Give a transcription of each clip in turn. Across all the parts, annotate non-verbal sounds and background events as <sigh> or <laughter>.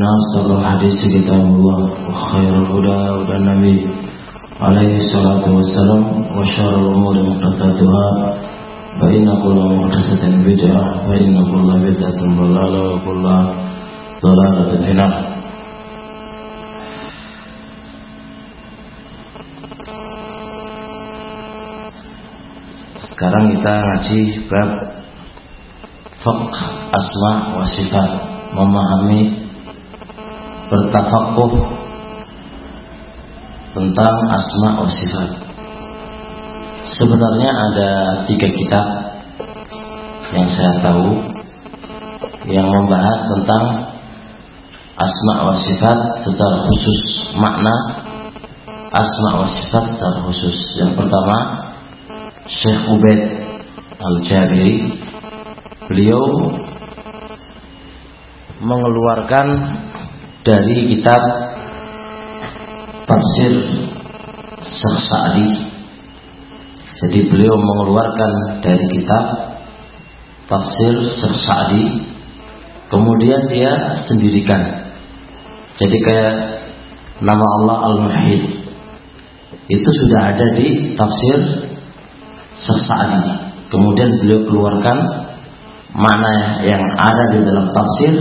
فإن أصدق الحديث كتاب الله وخير الهدى هدى النبي عليه الصلاة والسلام وشر الأمور محدثاتها فإن كل محدثة بدعة فإن كل بدعة ضلالة وكل ضلالة في النار Sekarang kita ngaji bab Fiqh asma wa sifat Memahami Bertafakuh Tentang asma wa sifat. Sebenarnya ada tiga kitab Yang saya tahu Yang membahas tentang Asma wa sifat secara khusus Makna Asma wa sifat secara khusus. Yang pertama Syekh Ubaid Al-Jabiri beliau mengeluarkan dari kitab tafsir Syekh jadi beliau mengeluarkan dari kitab tafsir Syekh kemudian dia sendirikan. Jadi kayak nama Allah Al-Muhid. Itu sudah ada di tafsir Sa'di. Kemudian beliau keluarkan mana yang ada di dalam tafsir,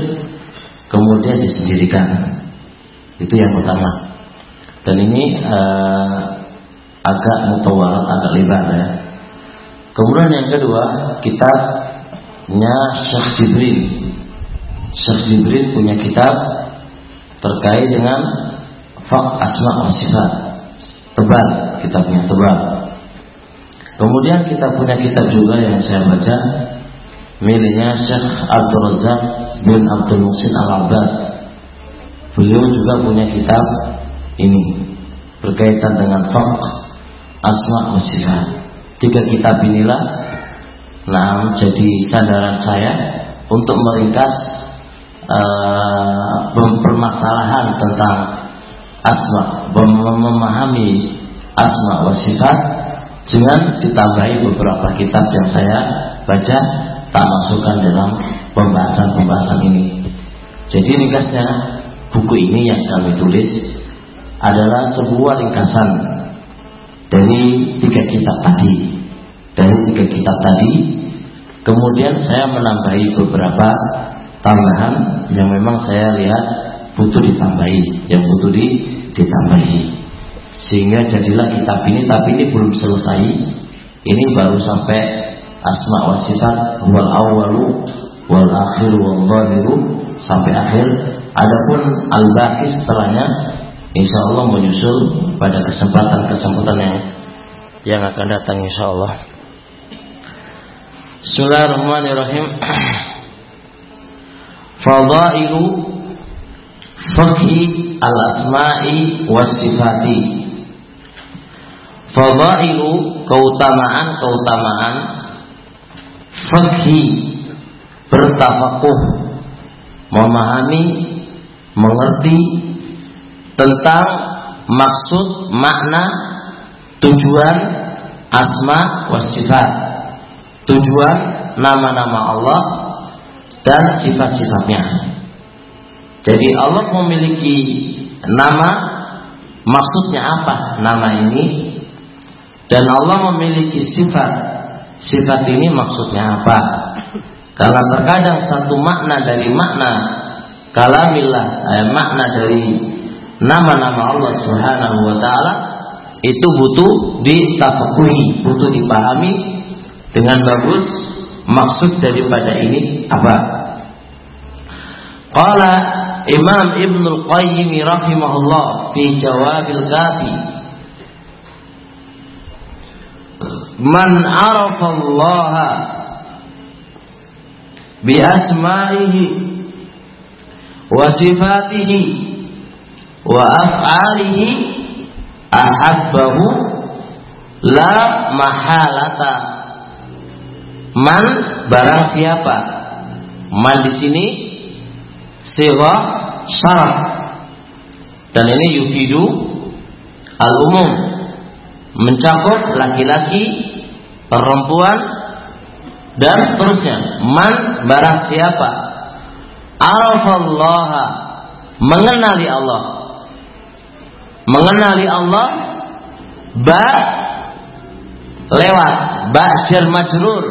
kemudian disendirikan. Itu yang pertama. Dan ini uh, agak mutawalat, agak lebar ya. Kemudian yang kedua, kitabnya Syekh Jibril. Syekh Jibril punya kitab terkait dengan Fak Asma wa Sifat. Tebal, kitabnya tebal. Kemudian kita punya kitab juga yang saya baca miliknya Syekh Abdul Razak bin Abdul Muhsin Al-Abbad. Beliau juga punya kitab ini berkaitan dengan Fiqh Asma wa. Tiga kitab inilah nah jadi sandaran saya untuk meringkas uh, permasalahan tentang asma, memahami asma wa sifat dengan ditambahi beberapa kitab yang saya baca tak masukkan dalam pembahasan-pembahasan ini. Jadi ringkasnya buku ini yang kami tulis adalah sebuah ringkasan dari tiga kitab tadi. Dari tiga kitab tadi, kemudian saya menambahi beberapa tambahan yang memang saya lihat butuh ditambahi, yang butuh ditambahi sehingga jadilah kitab ini tapi ini belum selesai ini baru sampai asma wa sifat wal awalu wal akhir wal zahiru sampai akhir. Adapun al baqi setelahnya insya Allah menyusul pada kesempatan-kesempatan yang yang akan datang insya Allah Bismillahirrahmanirrahim. <clears throat> Fadailu Fakhi al-asma'i was sifati Fadailu keutamaan-keutamaan Fakhi Bertafakuh Memahami Mengerti Tentang Maksud, makna Tujuan Asma wasifat Tujuan Nama-nama Allah Dan sifat-sifatnya Jadi Allah memiliki Nama Maksudnya apa nama ini dan Allah memiliki sifat. Sifat ini maksudnya apa? Karena terkadang satu makna dari makna kalamillah, eh, makna dari nama-nama Allah Subhanahu wa taala itu butuh ditafakuhi, butuh dipahami dengan bagus maksud daripada ini apa. Qala Imam Ibn Al-Qayyim rahimahullah fi Jawabil Kafi Man arafa Allah bi asma'ihi wa sifatihi wa af'alihi ahabbahu la mahalata. Man barang siapa? Man di sini siwa syarat dan ini yufidu al umum mencakup laki-laki perempuan dan seterusnya man barang siapa arafallaha mengenali Allah. Mengenali Allah ba lewat ba jar majrur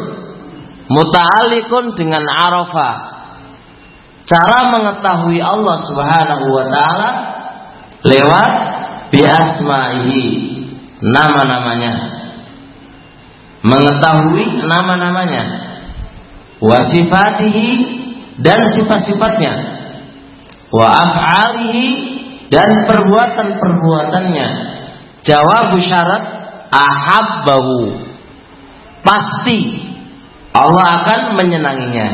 muta'alliqun dengan arafah. Cara mengetahui Allah Subhanahu wa taala lewat bi asma'ihi nama-namanya mengetahui nama-namanya wa sifatihi dan sifat-sifatnya wa af'alihi dan perbuatan-perbuatannya. Jawab syarat ahabbahu. Pasti Allah akan menyenanginya.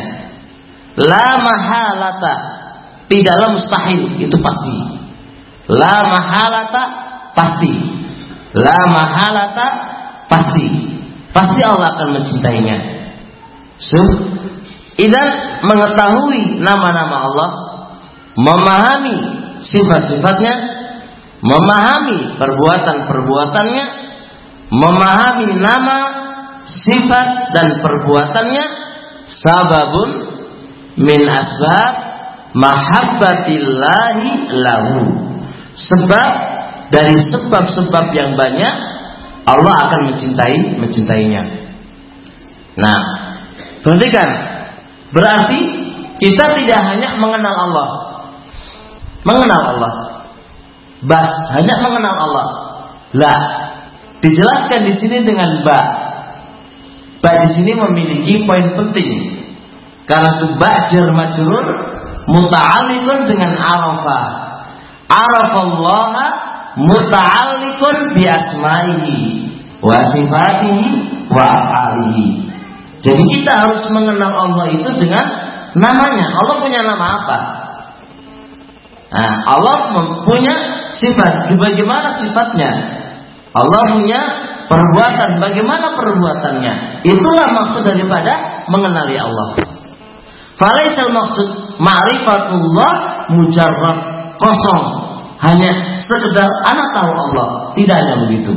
La mahalata tidaklah mustahil itu pasti. La mahalata pasti. La mahalata pasti pasti Allah akan mencintainya. So idan mengetahui nama-nama Allah memahami sifat-sifatnya memahami perbuatan-perbuatannya memahami nama sifat dan perbuatannya sababun min asbab mahabbatillahi lahu. Sebab dari sebab-sebab yang banyak Allah akan mencintai mencintainya. Nah perhatikan. Berarti kita tidak hanya mengenal Allah. Mengenal Allah. Bas hanya mengenal Allah. Lah dijelaskan di sini dengan ba. Ba di sini memiliki poin penting. Karena itu ba jar majrur dengan arafa Allah muta'alliqun bi asma'ihi wa sifatihi wa af'alihi jadi kita harus mengenal Allah itu dengan namanya Allah punya nama apa Nah, Allah punya sifat. Bagaimana sifatnya? Allah punya perbuatan. Bagaimana perbuatannya? Itulah maksud daripada mengenali Allah. Falaisal maksud ma'rifatullah mujarrad kosong. Hanya sekedar anak tahu Allah. Tidak hanya begitu.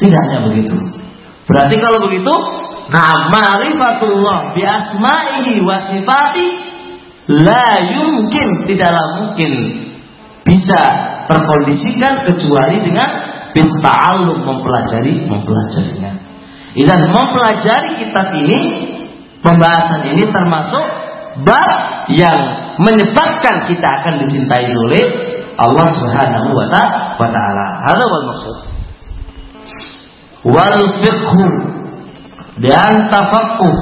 Tidak hanya begitu. Berarti kalau begitu, nah ma'rifatullah bi asma'ihi wa sifati la yumkin tidaklah mungkin bisa terkondisikan kecuali dengan bita'alum mempelajari mempelajarinya. Dan mempelajari kitab ini pembahasan ini termasuk bab yang menyebabkan kita akan dicintai oleh Allah Subhanahu wa taala. Hada wal maksud. Wal fiqhu. Dan tafaqquh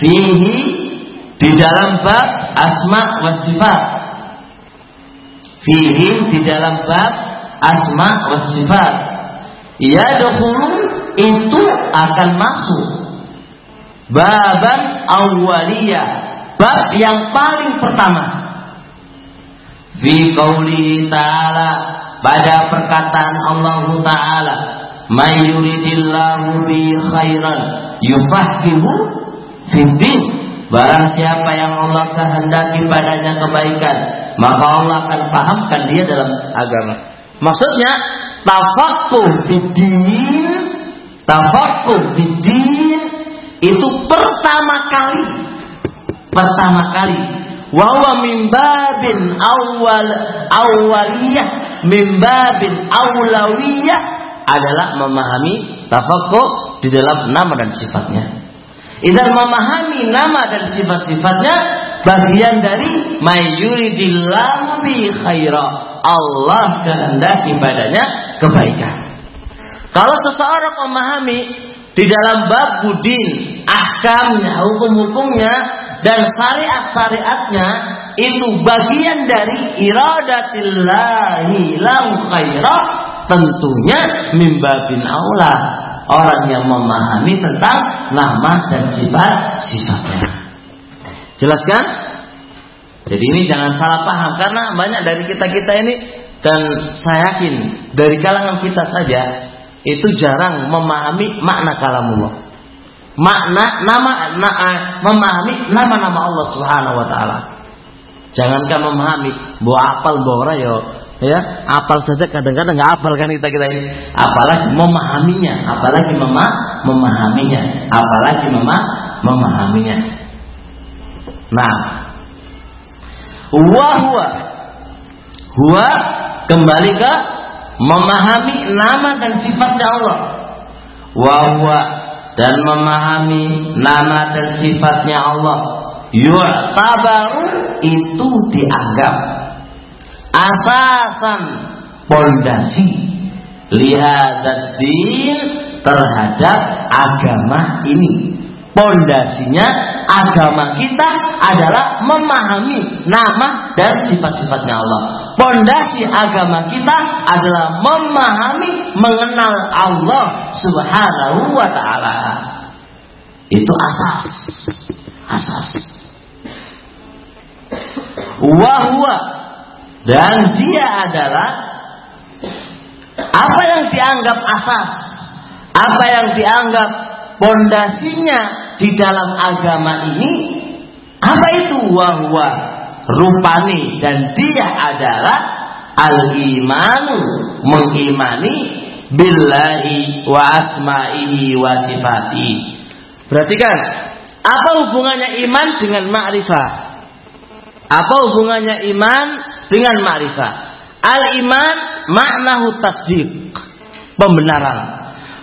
fihi di dalam bab asma wa sifat. Fihim di dalam bab asma wa sifat. Ya itu akan masuk. Baban awaliyah. Bab yang paling pertama fi qaulihi ta'ala pada perkataan Allah taala may yuridillahu bi khairan yufahimu fid Barang siapa yang Allah kehendaki padanya kebaikan, maka Allah akan pahamkan dia dalam agama. Maksudnya, tafakuh bidin, tafakuh bidin itu pertama kali, pertama kali. Wawa mimbabin awal awaliyah, mimbabin awlawiyah adalah memahami tafakuh di dalam nama dan sifatnya. Idan memahami nama dan sifat-sifatnya bagian dari mayuridillahu bi khaira. Allah kehendaki padanya kebaikan. Kalau seseorang memahami di dalam bab budin, ahkamnya, hukum-hukumnya dan syariat-syariatnya itu bagian dari iradatillahi lahu khaira tentunya mimbabin Allah orang yang memahami tentang nama dan sifat sifatnya. Jelaskan? Jadi ini jangan salah paham karena banyak dari kita-kita ini dan saya yakin dari kalangan kita saja itu jarang memahami makna kalamullah. Makna nama na, eh, memahami nama-nama Allah Subhanahu wa taala. Jangankan memahami, bahwa apal bahwa ya. Ya apal saja kadang-kadang nggak apal kan kita kita ini. Apalagi memahaminya apalagi mema memahaminya apalagi mema memahaminya. Nah. Huwa huwa. Huwa kembali ke memahami nama dan sifatnya Allah. Wa huwa dan memahami nama dan sifatnya Allah. Yu'tabaru itu dianggap asasan pondasi. Lihat din terhadap agama ini. Pondasinya agama kita adalah memahami nama dan sifat-sifatnya Allah. Pondasi agama kita adalah memahami, mengenal Allah Subhanahu wa taala. Itu asas. Asas. Wahwa dan dia adalah apa yang dianggap asas, apa yang dianggap pondasinya di dalam agama ini apa itu wahwa rupani dan dia adalah al-imanu mengimani billahi wa asma'ihi wa sifati. Perhatikan, apa hubungannya iman dengan ma'rifah? Apa hubungannya iman dengan ma'rifah? Al-iman maknahu tasdiq, pembenaran.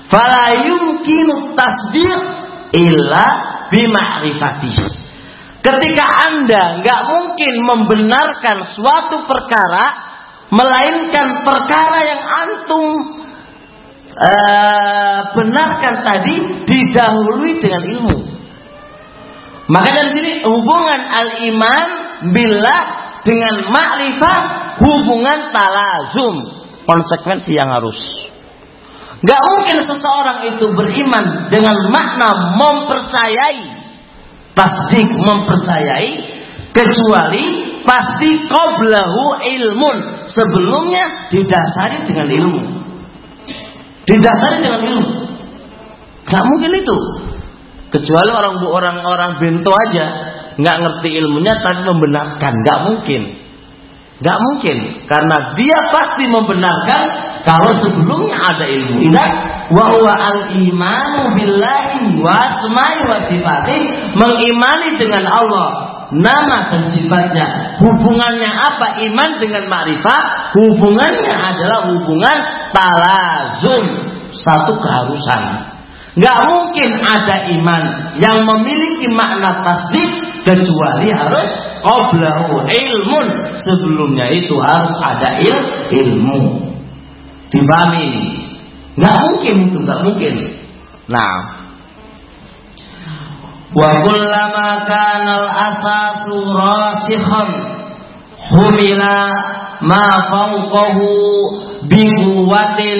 Fala yumkinu tasdiq illa bima'rifati. Ketika Anda nggak mungkin membenarkan suatu perkara melainkan perkara yang antum uh, benarkan tadi didahului dengan ilmu. Maka dari sini hubungan al-iman bila dengan makrifat hubungan talazum konsekuensi yang harus. Gak mungkin seseorang itu beriman dengan makna mempercayai, pasti mempercayai, kecuali pasti qoblahu ilmun sebelumnya didasari dengan ilmu. Didasari dengan ilmu. Gak mungkin itu. Kecuali orang orang orang bento aja nggak ngerti ilmunya tapi membenarkan, nggak mungkin. Nggak mungkin karena dia pasti membenarkan kalau sebelumnya ada ilmu. Ingat wa huwa al imanu billahi wa asma'i wa sifati mengimani dengan Allah nama dan sifatnya hubungannya apa iman dengan makrifat hubungannya adalah hubungan talazum. Satu keharusan. Nggak mungkin ada iman yang memiliki makna tasdik kecuali harus qoblahu ilmun. Sebelumnya itu harus ada il, ilmu. Dipahami? Nggak mungkin itu nggak mungkin. Nah. Wa kullama kana al asasu rasikhan humila ma fawqahu bi quwwatin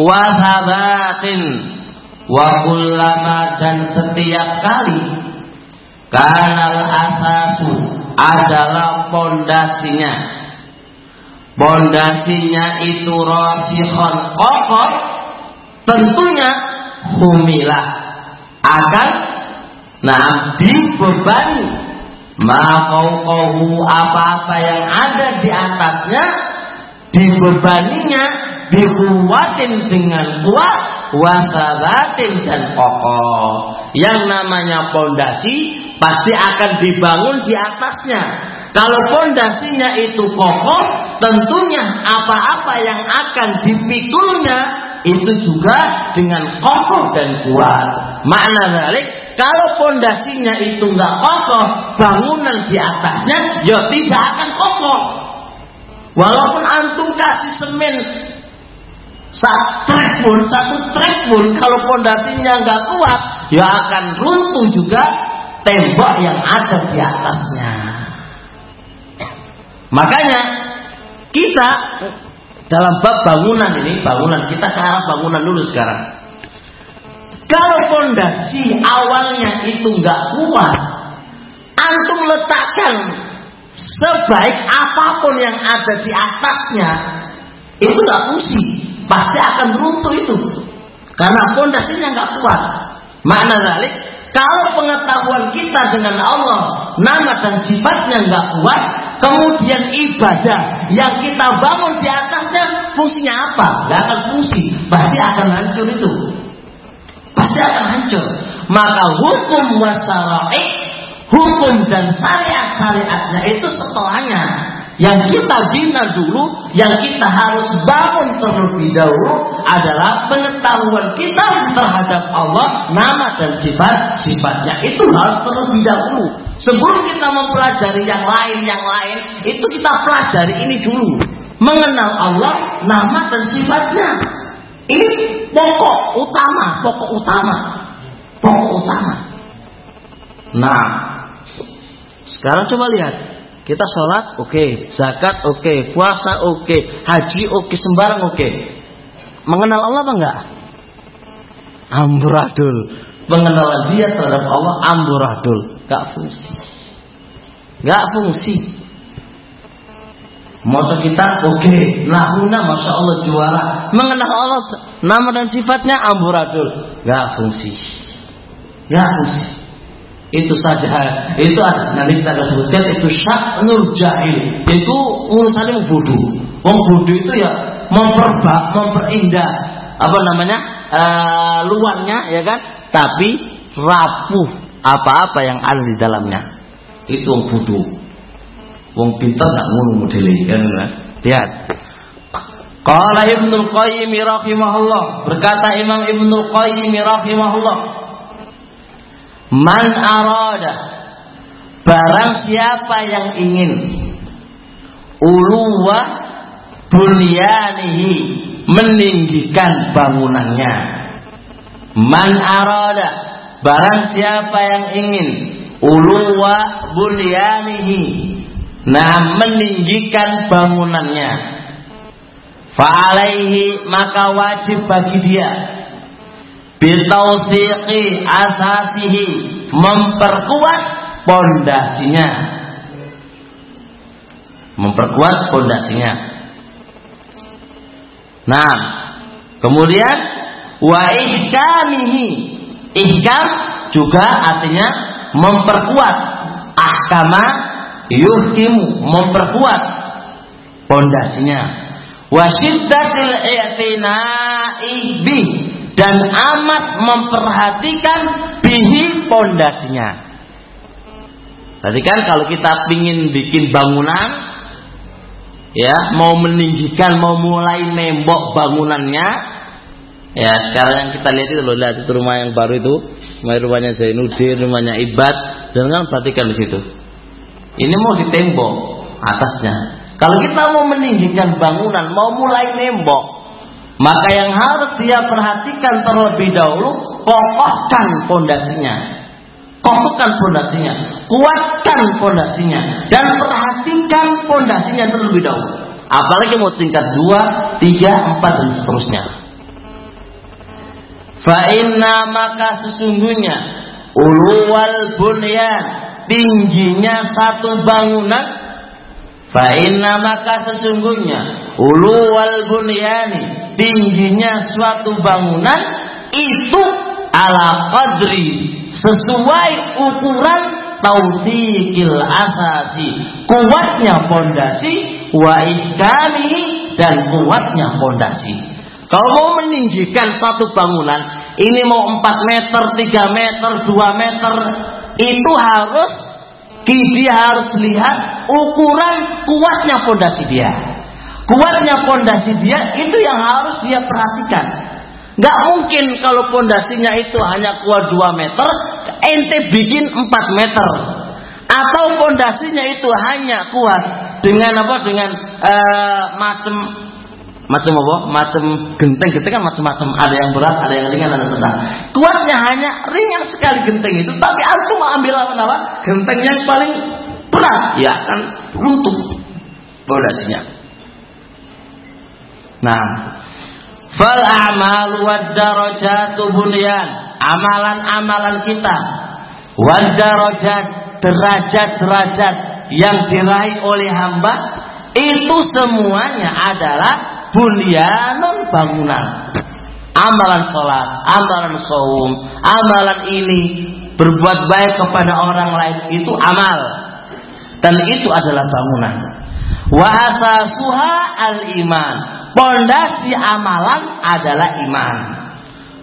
wa thabatin wa kullama dan setiap kali kanal asasu adalah pondasinya. Pondasinya itu rasikhon kokoh tentunya humilah akan nah dibebani mafauqahu apa-apa yang ada di atasnya dibebaninya dikuatin dengan kuat wasabatin dan kokoh yang namanya pondasi pasti akan dibangun di atasnya. Kalau pondasinya itu kokoh tentunya apa-apa yang akan dipikulnya itu juga dengan kokoh dan kuat. Makna balik kalau pondasinya itu nggak kokoh bangunan di atasnya ya tidak akan kokoh walaupun antum kasih semen satu pun, satu trek pun kalau pondasinya nggak kuat, ya akan runtuh juga tembok yang ada di atasnya. Makanya kita dalam bab bangunan ini, bangunan kita ke arah bangunan dulu sekarang. Kalau pondasi awalnya itu nggak kuat, antum letakkan sebaik apa pun yang ada di atasnya itu nggak fungsi, pasti akan runtuh itu karena fondasinya nggak kuat. Makna dari kalau pengetahuan kita dengan Allah, nama dan sifatnya nggak kuat, kemudian ibadah yang kita bangun di atasnya fungsinya apa? Nggak akan fungsi, pasti akan hancur itu. Pasti akan hancur. Maka hukum wasara'i, hukum dan syariat-syariatnya itu setelahnya yang kita bina dulu, yang kita harus bangun terlebih dahulu adalah pengetahuan kita terhadap Allah, nama dan sifat-sifatnya. Itu harus terlebih dahulu. Sebelum kita mempelajari yang lain, yang lain, itu kita pelajari ini dulu. Mengenal Allah, nama dan sifatnya. Ini pokok utama, pokok utama. Pokok utama. Nah, sekarang coba lihat kita sholat oke, okay. zakat oke, okay. puasa oke, okay. haji oke, okay. sembarang oke. Okay. Mengenal Allah apa enggak? Amburadul. Pengenalan dia terhadap Allah amburadul. Gak fungsi. Gak fungsi. Motor kita oke, okay. lahuna masya Allah juara. Mengenal Allah nama dan sifatnya amburadul. Gak fungsi. Gak fungsi itu saja itu nanti kita akan sebutkan itu syaknul jahil itu urusannya bodoh wong bodoh itu ya memperbak memperindah apa namanya uh, luarnya ya kan tapi rapuh apa-apa yang ada di dalamnya itu wong bodoh wong pintar nggak ngono modelnya kan? Lihat. Qala Ibnu Qayyim rahimahullah. Berkata Imam Ibnu Qayyim rahimahullah Man arada Barang siapa yang ingin Uluwa Bunyanihi Meninggikan bangunannya. Man arada Barang siapa yang ingin Uluwa bunyanihi Nah meninggikan bangunannya. Fa'alaihi maka wajib bagi dia. Bitausiqi asasihi memperkuat pondasinya. Memperkuat pondasinya. Nah kemudian wa ihkamihi. Ihkam juga artinya memperkuat ahkama yuhkimu memperkuat pondasinya wa syiddatil i'tina'i bih dan amat memperhatikan bihi pondasinya. Tadi kan kalau kita ingin bikin bangunan, ya mau meninggikan, mau mulai nembok bangunannya, ya sekarang yang kita lihat itu loh, lihat itu rumah yang baru itu, rumah rumahnya Zainuddin, rumahnya Ibad, dan kan perhatikan di situ. Ini mau ditembok atasnya. Kalau kita mau meninggikan bangunan, mau mulai nembok, maka yang harus dia perhatikan terlebih dahulu, kokohkan pondasinya. Kokohkan pondasinya, kuatkan pondasinya dan perhatikan pondasinya terlebih dahulu. Apalagi mau tingkat dua, tiga, empat dan seterusnya. Fa'inna maka sesungguhnya uluwal bunyan tingginya satu bangunan Fa'inna maka sesungguhnya uluwal bunyani tingginya suatu bangunan itu ala qadri sesuai ukuran tausikil asasi kuatnya pondasi wa iskani dan kuatnya pondasi. Kalau mau meninggikan satu bangunan ini mau 4 meter, 3 meter, 2 meter itu harus dia harus lihat ukuran kuatnya pondasi dia kuatnya pondasi dia itu yang harus dia perhatikan. Gak mungkin kalau pondasinya itu hanya kuat 2 meter, ente bikin 4 meter. Atau pondasinya itu hanya kuat dengan apa? Dengan uh, macam macam apa? Macam genteng, genteng kan macam-macam. Ada yang berat, ada yang ringan, ada sedang. Kuatnya hanya ringan sekali genteng itu, tapi antum ambil apa? apa? Genteng yang paling berat, ya kan runtuh pondasinya. Nah, fal a'mal wad darajatu bunyan. Amalan-amalan kita wad darajat derajat-derajat yang diraih oleh hamba itu semuanya adalah bunyanun bangunan. Amalan sholat, amalan saum, amalan ini berbuat baik kepada orang lain itu amal dan itu adalah bangunan. Wa asasuha al iman. Pondasi amalan adalah iman.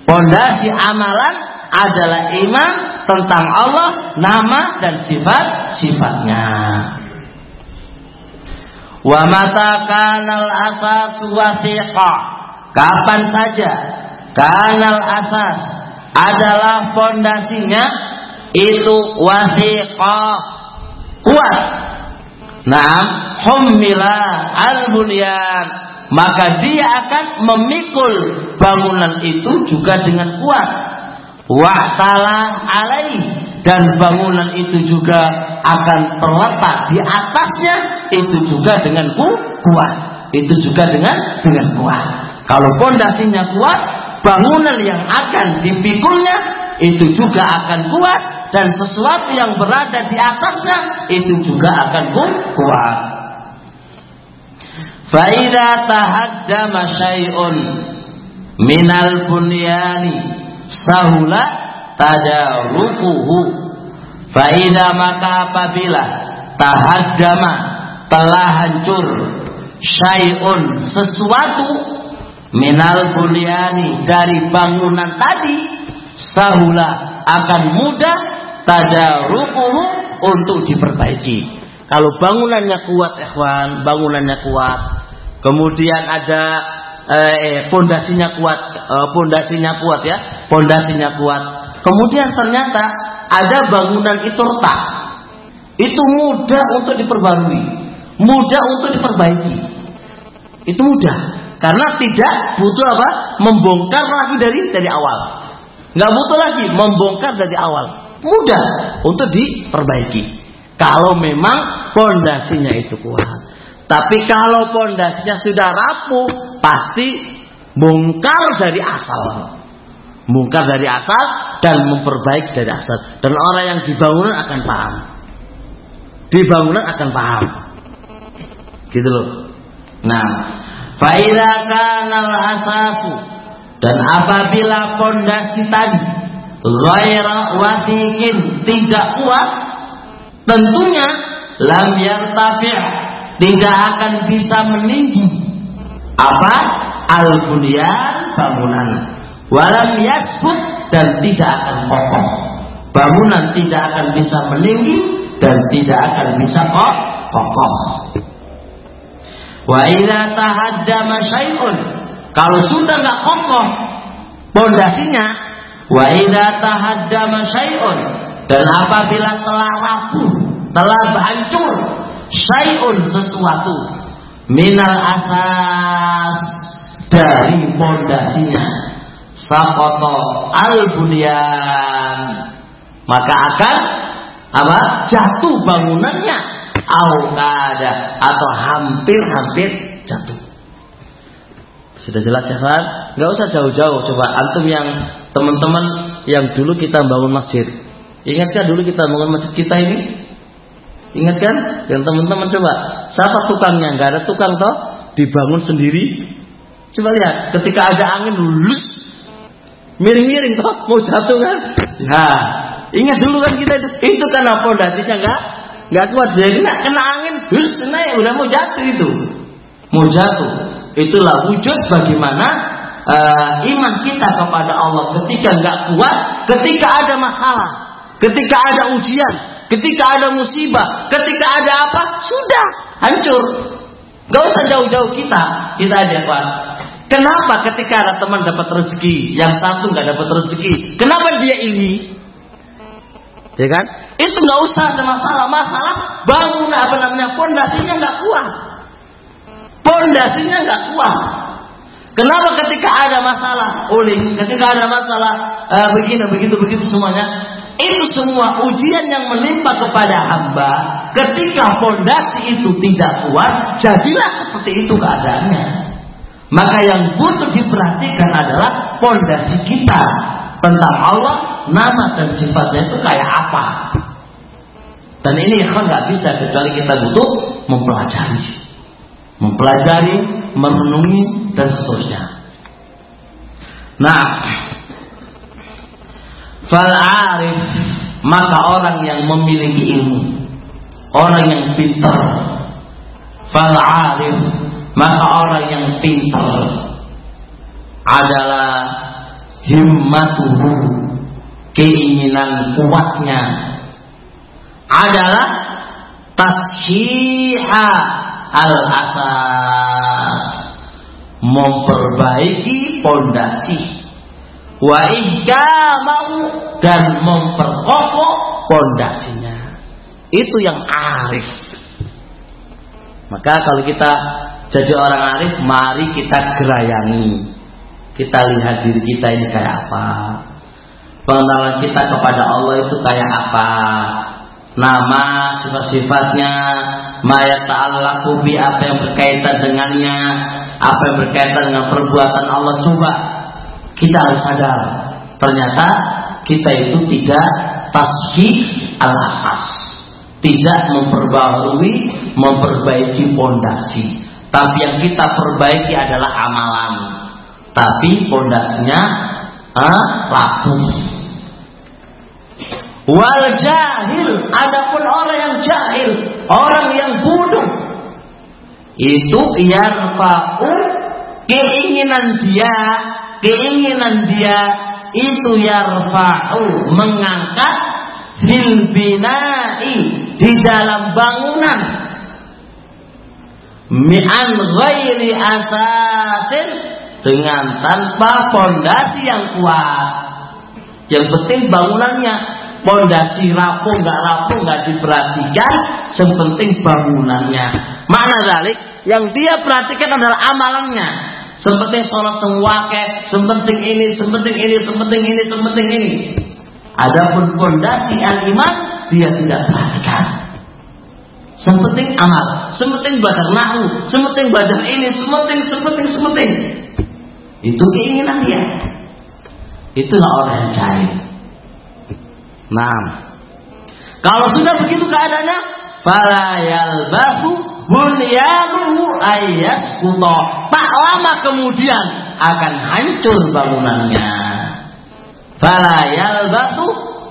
Pondasi amalan adalah iman tentang Allah, nama dan sifat-sifatnya. Wa mata kanal asas wasiqa. Kapan saja kanal asas adalah fondasinya itu wasiqa kuat. Nah, humila al-bunyan maka dia akan memikul bangunan itu juga dengan kuat. Wa'tala alaih dan bangunan itu juga akan terletak di atasnya itu juga dengan kuat. Itu juga dengan dengan kuat. Kalau pondasinya kuat bangunan yang akan dipikulnya itu juga akan kuat. Dan sesuatu yang berada di atasnya itu juga akan kuat. Faida tahaddama syai'un minal bunyani sahula tadarukuhu faida maka apabila tahaddama telah hancur syai'un sesuatu minal bunyani dari bangunan tadi sahula akan mudah tadarukuhu untuk diperbaiki. Kalau bangunannya kuat ikhwan bangunannya kuat kemudian ada eh pondasinya kuat eh, pondasinya kuat ya pondasinya kuat Kemudian ternyata ada bangunan itu retak. Itu mudah untuk diperbarui, mudah untuk diperbaiki. Itu mudah karena tidak butuh apa? Membongkar lagi dari dari awal. Nggak butuh lagi membongkar dari awal. Mudah untuk diperbaiki. Kalau memang pondasinya itu kuat. Tapi kalau pondasinya sudah rapuh, pasti bongkar dari asal mungkar dari asal dan memperbaiki dari asal dan orang yang dibangunan akan paham. Dibangunan akan paham. Gitu loh. Nah faida kanal asasu dan apabila pondasi tadi ghaira wasikin tidak kuat tentunya lam yartafi' tidak akan bisa meninggi apa? Al bangunan walam yasbut dan tidak akan kokoh. Bangunan tidak akan bisa meninggi dan tidak akan bisa kok kokoh. Wa idza tahaddama syai'un kalau sudah nggak kokoh pondasinya wa idza tahaddama syai'un dan apabila telah rapuh, telah hancur syai'un sesuatu minal asas dari pondasinya Sakoto al-bunyan. Maka akan apa? Jatuh bangunannya. Ada atau hampir-hampir jatuh. Sudah jelas ya kan nggak usah jauh-jauh. Coba antum yang teman-teman yang dulu kita bangun masjid. Ingatkan dulu kita bangun masjid kita ini? Ingatkan? Yang teman-teman coba. Siapa tukangnya? Nggak ada tukang toh. Dibangun sendiri. Coba lihat. Ketika ada angin lulus miring-miring toh mau jatuh kan? Nah ingat dulu kan kita itu. Itu karena pondasinya enggak enggak kuat. Jadi nak kena angin hus naik. Udah mau jatuh itu. Mau jatuh. Itulah wujud bagaimana uh, iman kita kepada Allah. Ketika enggak kuat ketika ada masalah ketika ada ujian ketika ada musibah ketika ada apa sudah hancur. Gak usah jauh-jauh kita, kita aja kuat. Kenapa ketika ada teman dapat rezeki, yang satu nggak dapat rezeki? Kenapa dia ini? Ya kan? Itu nggak usah ada masalah. Masalah bangun apa namanya pondasinya nggak kuat. Pondasinya nggak kuat. Kenapa ketika ada masalah uling, ketika ada masalah uh, begini, begitu, begitu semuanya, itu semua ujian yang menimpa kepada hamba ketika pondasi itu tidak kuat, jadilah seperti itu keadaannya. Maka yang butuh diperhatikan adalah pondasi kita tentang Allah, nama dan sifatnya itu kayak apa. Dan ini ikhwan nggak bisa kecuali kita butuh mempelajari, mempelajari, merenungi dan seterusnya. Nah, fal arif maka orang yang memiliki ilmu, orang yang pintar, fal arif maka orang yang pintar adalah himmatuhu keinginan kuatnya. Adalah tashiha al asas memperbaiki pondasi. Wa mau dan memperkokoh pondasinya. Itu yang arif. Maka kalau kita jadi orang arif mari kita gerayangi. Kita lihat diri kita ini kayak apa. Pengenalan kita kepada Allah itu kayak apa. Nama sifat-sifatnya mayat ta'allaku bi apa yang berkaitan dengannya apa yang berkaitan dengan perbuatan Allah. Coba kita harus sadar ternyata kita itu tidak tasbih al-asas. Tidak memperbarui memperbaiki pondasi tapi yang kita perbaiki adalah amalan. Tapi pondasinya ah, rapuh Wal jahil, adapun orang yang jahil, orang yang bodoh, itu yarfa'u keinginan dia, keinginan dia itu yarfa'u mengangkat fil binai di dalam bangunan mi'an ghairi asasin. Dengan tanpa pondasi yang kuat. Yang penting bangunannya. Pondasi rapuh nggak rapuh nggak diperhatikan. Yang penting bangunannya. Mana dalik yang dia perhatikan adalah amalannya. Sepenting sholat semua ke sepenting ini sepenting ini sepenting ini sepenting ini. Adapun pondasi al iman dia tidak perhatikan sepenting amal. Sepenting belajar nahu sepenting belajar ini. Sepenting sepenting sepenting itu keinginan dia. Itulah orang yang cair Nah, kalau sudah begitu keadaannya, fala yalbasu bunyanuhu ayat kuto. Tak lama kemudian akan hancur bangunannya. Fala yalbasu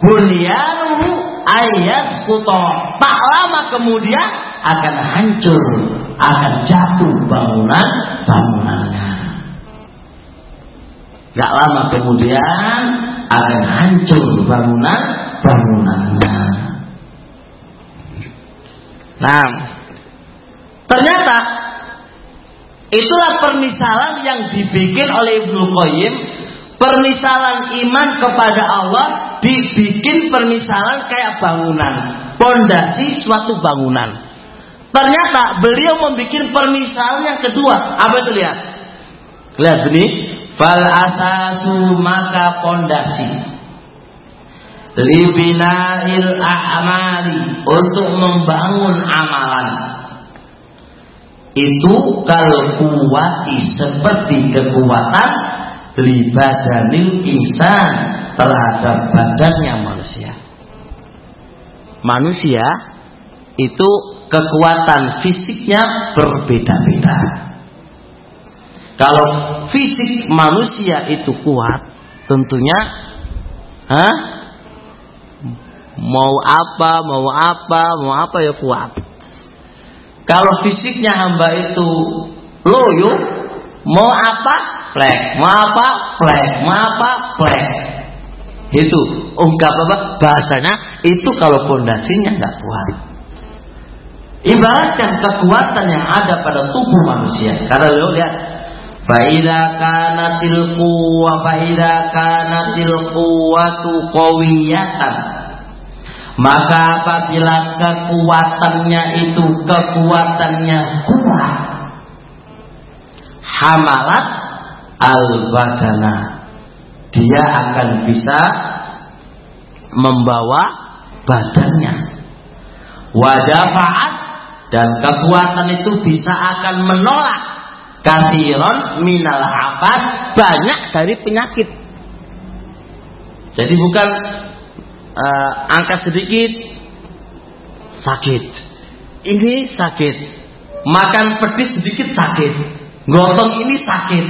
bunyanuhu ayat kuto. Tak lama kemudian akan hancur, akan jatuh bangunan bangunannya. Gak lama kemudian akan hancur bangunan bangunannya. Nah, ternyata itulah permisalan yang dibikin oleh Ibnu Qayyim. Permisalan iman kepada Allah dibikin permisalan kayak bangunan, pondasi suatu bangunan. Ternyata beliau membuat permisalan yang kedua. Apa itu lihat? Lihat ini. Fal asasu maka pondasi libina'il a'mali untuk membangun amalan itu kalau kuwati seperti kekuatan libadanil insan terhadap badannya manusia manusia itu kekuatan fisiknya berbeda-beda kalau fisik manusia itu kuat tentunya Hah? Mau apa, mau apa, mau apa ya kuat. Kalau fisiknya hamba itu loyo, mau apa, flek, mau apa, flek, mau apa, flek. Itu ungkap apa? Bahasanya itu kalau fondasinya nggak kuat. Ibaratkan kekuatan yang ada pada tubuh manusia. Karena lo lihat, Faida kanatil kuwa, faida kanatil kuwatu kawiyatan maka apabila kekuatannya itu kekuatannya kuat, hamalat al-badana. Dia akan bisa membawa badannya. Wajafaat dan kekuatan itu bisa akan menolak kasiron minal afat banyak dari penyakit. Jadi bukan uh, angkat sedikit sakit. Ini sakit. Makan pedis sedikit sakit. Gotong ini sakit.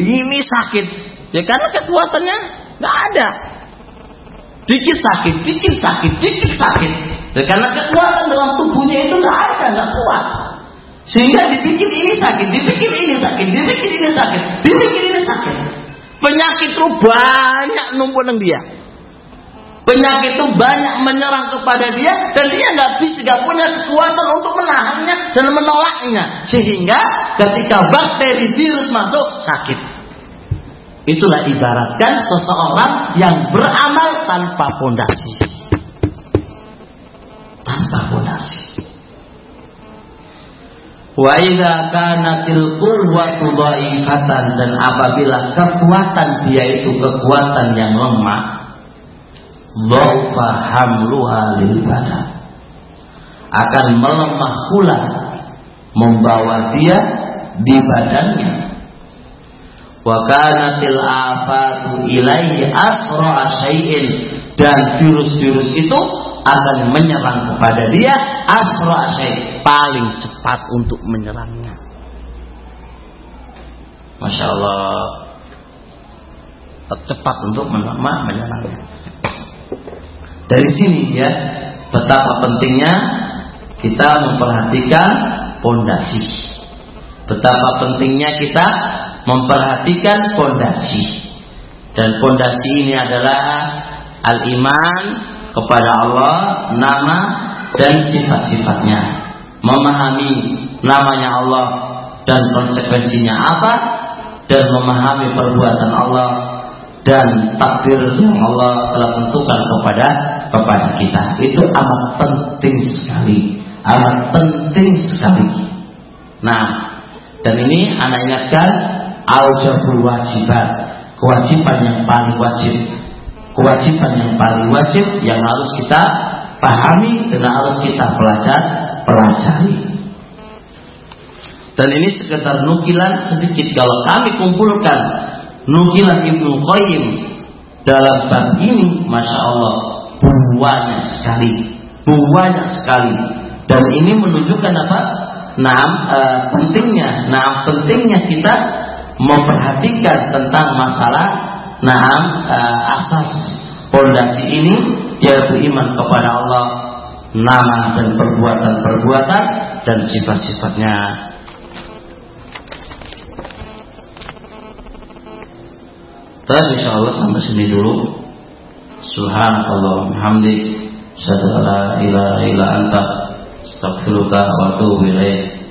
Ini sakit. Ya karena kekuatannya nggak ada. Dikit sakit, dikit sakit, dikit sakit. Ya, karena kekuatan dalam tubuhnya itu nggak ada, nggak kuat. Sehingga dipikir ini sakit, dipikir ini sakit, dipikir ini sakit, dipikir ini sakit. Penyakit itu banyak numpuk dia. Penyakit itu banyak menyerang kepada dia dan dia nggak bisa, nggak punya kekuatan untuk menahannya dan menolaknya. Sehingga ketika bakteri virus masuk sakit. Itulah ibaratkan seseorang yang beramal tanpa fondasi. Tanpa fondasi. Wa idza kanatil quwwatu dhaifatan dan apabila kekuatan dia itu kekuatan yang lemah dhaifa hamluha lil badan akan melemah pula membawa dia di badannya. Wa kanatil afatu ilaihi asra syai'in. Dan virus-virus itu akan menyerang kepada dia asra syai' paling cepat untuk menyerangnya. Masya Allah. Cepat untuk menyerangnya dari sini ya betapa pentingnya kita memperhatikan pondasi. Betapa pentingnya kita memperhatikan pondasi. Dan pondasi ini adalah al-iman kepada Allah, nama dan sifat-sifatnya. Memahami namanya Allah dan konsekuensinya apa dan memahami perbuatan Allah dan takdir yang Allah telah tentukan kepada kepada kita. Itu amat penting sekali. Amat penting sekali. Nah dan ini anak ingatkan aujabul wajibat. Kewajiban yang paling wajib. Kewajiban yang paling wajib yang harus kita pahami dan harus kita pelajar pelajari. Dan ini sekedar nukilan sedikit. Kalau kami kumpulkan nukilan Ibnu Qayyim dalam bab ini Masya Allah banyak sekali. Banyak sekali. Dan ini menunjukkan apa? Nah e, pentingnya nah pentingnya kita memperhatikan tentang masalah nah e, asas pondasi ini yaitu iman kepada Allah nama dan perbuatan-perbuatan dan sifat-sifatnya. Terus insya Allah sampai sini dulu Subhanallah hamdik Asyhadu an la ilaha illa anta astaghfiruka wa atubu ilaik